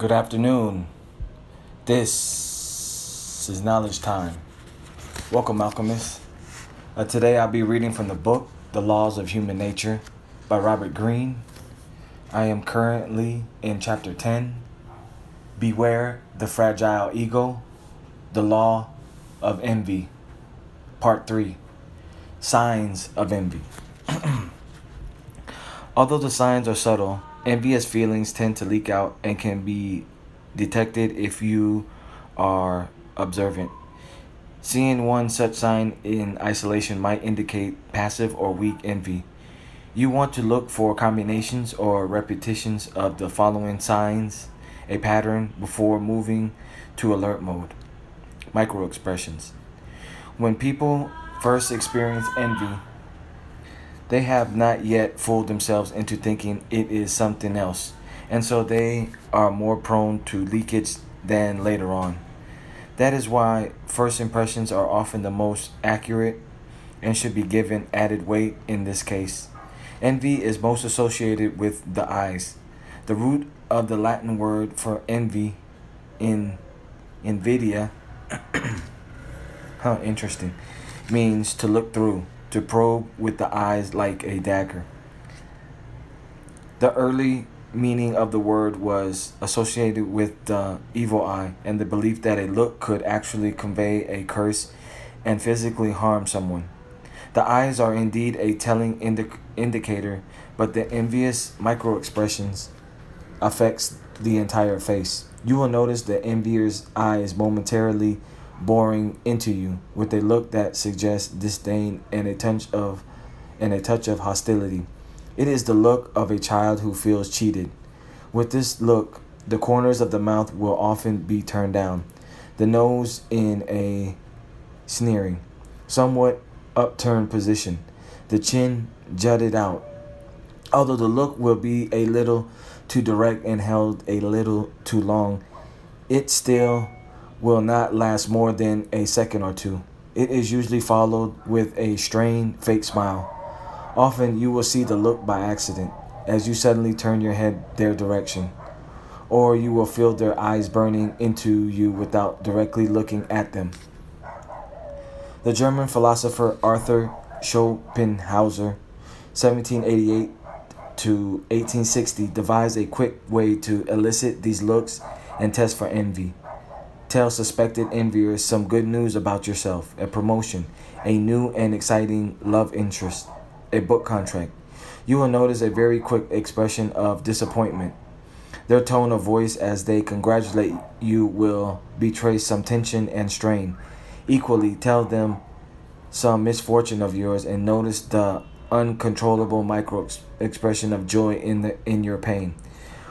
Good afternoon. This is knowledge time. Welcome, alchemists. Uh, today I'll be reading from the book The Laws of Human Nature by Robert Greene. I am currently in chapter 10 Beware the Fragile Ego, The Law of Envy, Part 3 Signs of Envy. Although the signs are subtle, envious feelings tend to leak out and can be detected if you are observant. Seeing one such sign in isolation might indicate passive or weak envy. You want to look for combinations or repetitions of the following signs, a pattern, before moving to alert mode. Micro expressions. When people first experience envy, they have not yet fooled themselves into thinking it is something else, and so they are more prone to leakage than later on. That is why first impressions are often the most accurate and should be given added weight in this case. Envy is most associated with the eyes. The root of the Latin word for envy in invidia, how interesting, means to look through to probe with the eyes like a dagger. The early meaning of the word was associated with the evil eye and the belief that a look could actually convey a curse and physically harm someone. The eyes are indeed a telling indi- indicator, but the envious microexpressions affects the entire face. You will notice the envier's eyes momentarily boring into you with a look that suggests disdain and a touch of and a touch of hostility. It is the look of a child who feels cheated. With this look, the corners of the mouth will often be turned down, the nose in a sneering, somewhat upturned position, the chin jutted out. Although the look will be a little too direct and held a little too long, it still will not last more than a second or two. It is usually followed with a strained, fake smile. Often you will see the look by accident as you suddenly turn your head their direction, or you will feel their eyes burning into you without directly looking at them. The German philosopher Arthur Schopenhauer, 1788 to 1860, devised a quick way to elicit these looks and test for envy. Tell suspected enviers some good news about yourself, a promotion, a new and exciting love interest, a book contract. You will notice a very quick expression of disappointment. Their tone of voice as they congratulate you will betray some tension and strain. Equally, tell them some misfortune of yours and notice the uncontrollable micro expression of joy in the in your pain.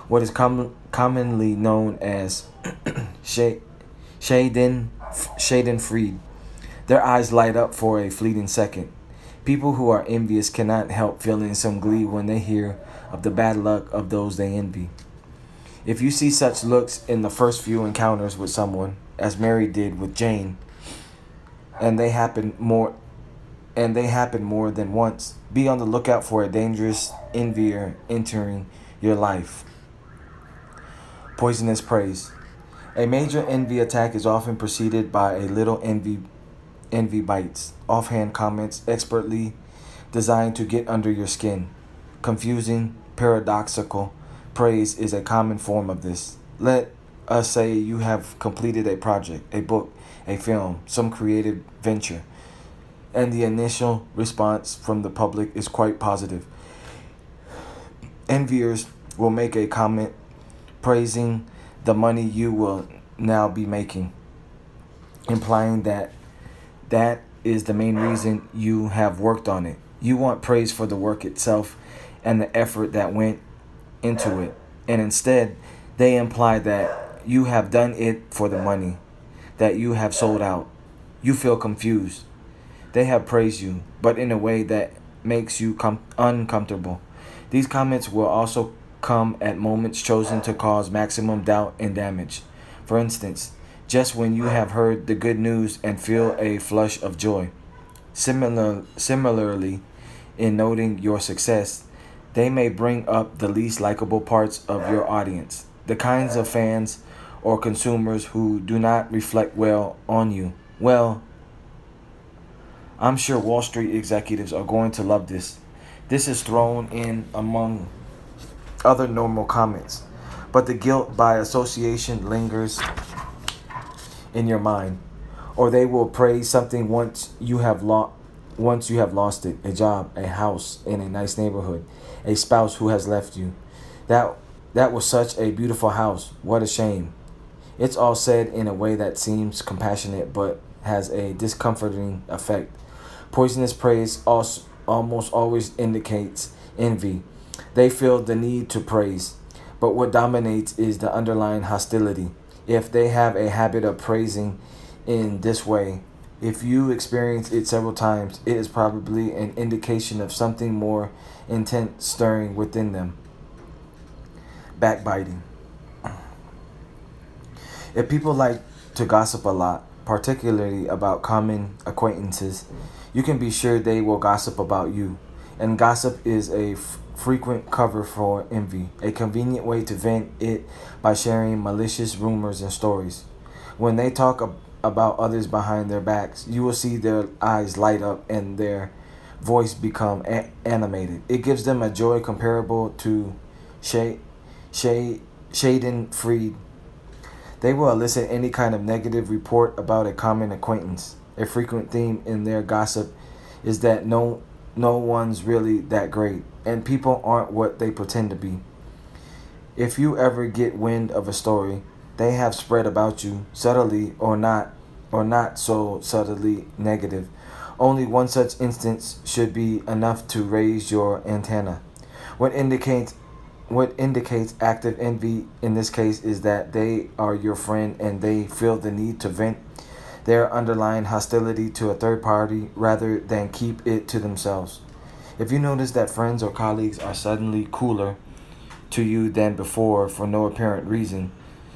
What is com- commonly known as shake Shaden, Shaden Freed. Their eyes light up for a fleeting second. People who are envious cannot help feeling some glee when they hear of the bad luck of those they envy. If you see such looks in the first few encounters with someone, as Mary did with Jane, and they happen more and they happen more than once, be on the lookout for a dangerous envier entering your life. Poisonous praise. A major envy attack is often preceded by a little envy envy bites, offhand comments expertly designed to get under your skin. Confusing, paradoxical praise is a common form of this. Let us say you have completed a project, a book, a film, some creative venture, and the initial response from the public is quite positive. Enviers will make a comment praising the money you will now be making, implying that that is the main reason you have worked on it. You want praise for the work itself and the effort that went into it. And instead, they imply that you have done it for the money, that you have sold out. You feel confused. They have praised you, but in a way that makes you com- uncomfortable. These comments will also come at moments chosen to cause maximum doubt and damage. For instance, just when you have heard the good news and feel a flush of joy. Similar, similarly, in noting your success, they may bring up the least likable parts of your audience. the kinds of fans or consumers who do not reflect well on you. Well, I'm sure Wall Street executives are going to love this. This is thrown in among other normal comments, but the guilt by association lingers in your mind, or they will praise something once you have lost once you have lost it, a job, a house in a nice neighborhood, a spouse who has left you. That that was such a beautiful house. What a shame. It's all said in a way that seems compassionate but has a discomforting effect. Poisonous praise also almost always indicates envy. They feel the need to praise, but what dominates is the underlying hostility. If they have a habit of praising in this way, if you experience it several times, it is probably an indication of something more intense stirring within them. Backbiting. If people like to gossip a lot, particularly about common acquaintances, you can be sure they will gossip about you. And gossip is a frequent cover for envy, a convenient way to vent it by sharing malicious rumors and stories. When they talk ab- about others behind their backs, you will see their eyes light up and their voice become animated. It gives them a joy comparable to shade, shade, Freed. They will elicit any kind of negative report about a common acquaintance. A frequent theme in their gossip is that no no one's really that great and people aren't what they pretend to be. If you ever get wind of a story they have spread about you, subtly or not or not so subtly negative, only one such instance should be enough to raise your antenna. What indicates what indicates active envy in this case is that they are your friend and they feel the need to vent their underlying hostility to a third party rather than keep it to themselves. If you notice that friends or colleagues are suddenly cooler to you than before for no apparent reason,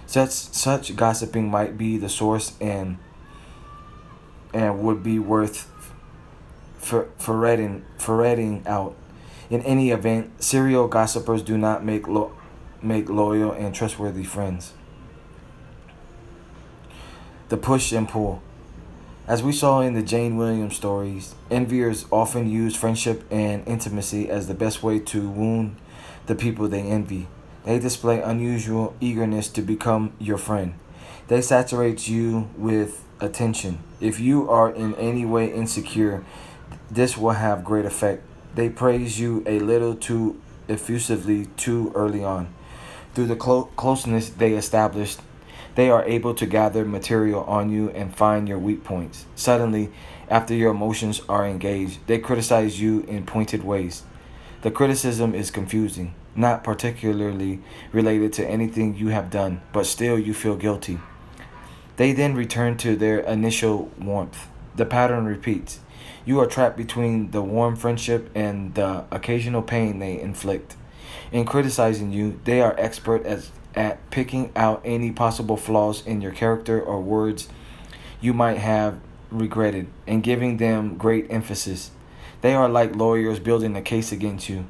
such such gossiping might be the source and and would be worth for ferreting out. In any event, serial gossipers do not make lo- make loyal and trustworthy friends the push and pull. As we saw in the Jane Williams stories, enviers often use friendship and intimacy as the best way to wound the people they envy. They display unusual eagerness to become your friend. They saturate you with attention. If you are in any way insecure, this will have great effect. They praise you a little too effusively too early on. Through the clo- closeness they established, they are able to gather material on you and find your weak points. Suddenly, after your emotions are engaged, they criticize you in pointed ways. The criticism is confusing, not particularly related to anything you have done, but still you feel guilty. They then return to their initial warmth. The pattern repeats. You are trapped between the warm friendship and the occasional pain they inflict. In criticizing you, they are expert as at picking out any possible flaws in your character or words you might have regretted and giving them great emphasis. They are like lawyers building a case against you.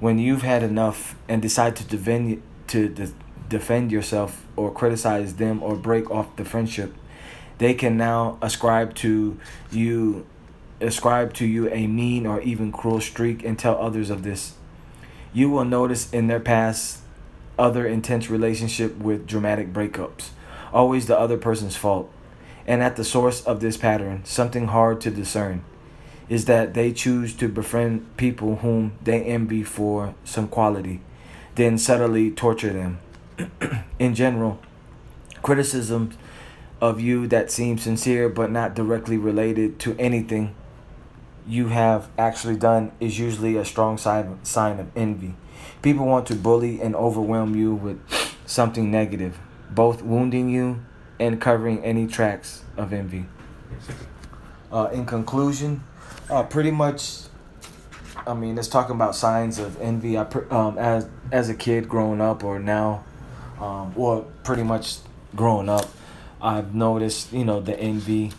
When you've had enough and decide to defend to de- defend yourself or criticize them or break off the friendship, they can now ascribe to you ascribe to you a mean or even cruel streak and tell others of this. You will notice in their past other intense relationship with dramatic breakups. Always the other person's fault. And at the source of this pattern, something hard to discern, is that they choose to befriend people whom they envy for some quality, then subtly torture them. In general, criticisms of you that seem sincere but not directly related to anything you have actually done is usually a strong sign sign of envy. People want to bully and overwhelm you with something negative, both wounding you and covering any tracks of envy. Uh, in conclusion, uh, pretty much, I mean, it's talking about signs of envy. I um, as as a kid growing up or now, um, well, pretty much growing up, I've noticed you know the envy.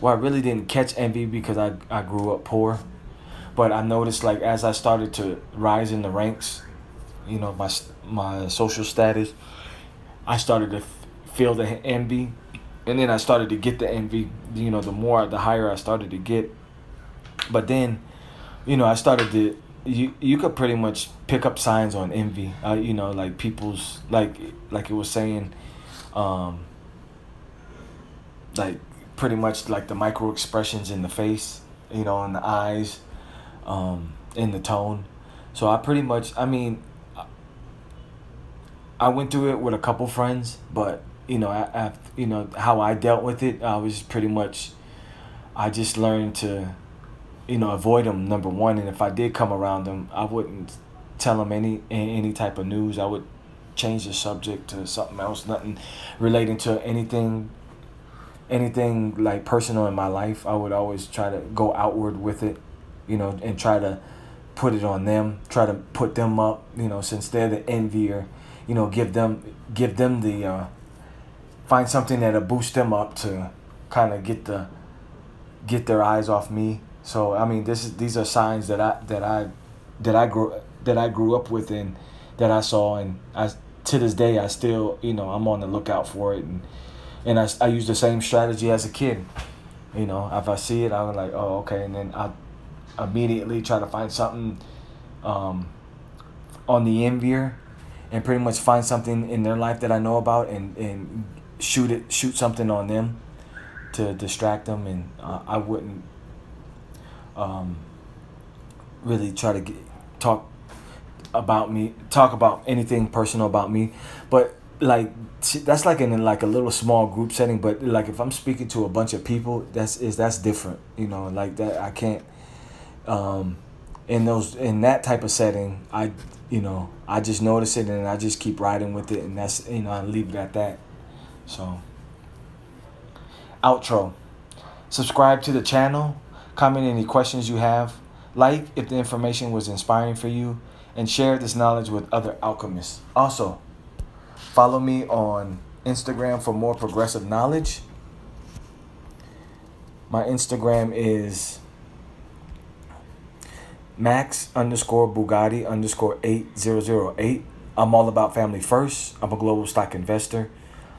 Well, I really didn't catch envy because I I grew up poor, but I noticed like as I started to rise in the ranks, you know my my social status I started to feel the envy, and then I started to get the envy. You know, the more, the higher I started to get. But then, you know, I started to. You you could pretty much pick up signs on envy. Uh, you know, like people's like like it was saying, um. Like pretty much like the micro expressions in the face, you know, in the eyes, um, in the tone. So I pretty much, I mean, I went through it with a couple friends, but you know, I, I, you know how I dealt with it. I was pretty much, I just learned to, you know, avoid them. Number one, and if I did come around them, I wouldn't tell them any any type of news. I would change the subject to something else, nothing relating to anything anything like personal in my life, I would always try to go outward with it, you know, and try to put it on them, try to put them up, you know, since they're the envier, you know, give them give them the uh, find something that'll boost them up to kind of get the get their eyes off me. So I mean, this is these are signs that I that I that I grew that I grew up with and that I saw, and I to this day I still you know I'm on the lookout for it and and I, I use the same strategy as a kid. You know, if I see it, I'm like, oh, okay, and then I immediately try to find something um, on the envier and pretty much find something in their life that I know about and, and shoot it, shoot something on them to distract them, and uh, I wouldn't um, really try to get, talk about me, talk about anything personal about me, but like that's like in like a little small group setting but like if i'm speaking to a bunch of people that's is that's different you know like that i can't um in those in that type of setting i you know i just notice it and i just keep riding with it and that's you know i leave it at that. So outro. Subscribe to the channel. Comment any questions you have. Like if the information was inspiring for you and share this knowledge with other alchemists. Also Follow me on Instagram for more progressive knowledge. My Instagram is max underscore Bugatti underscore 8008. I'm all about family first. I'm a global stock investor.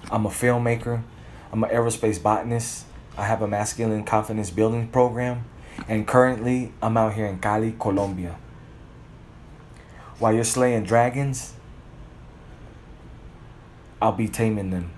I'm a filmmaker. I'm an aerospace botanist. I have a masculine confidence building program. And currently, I'm out here in Cali, Colombia. While you're slaying dragons, I'll be taming them.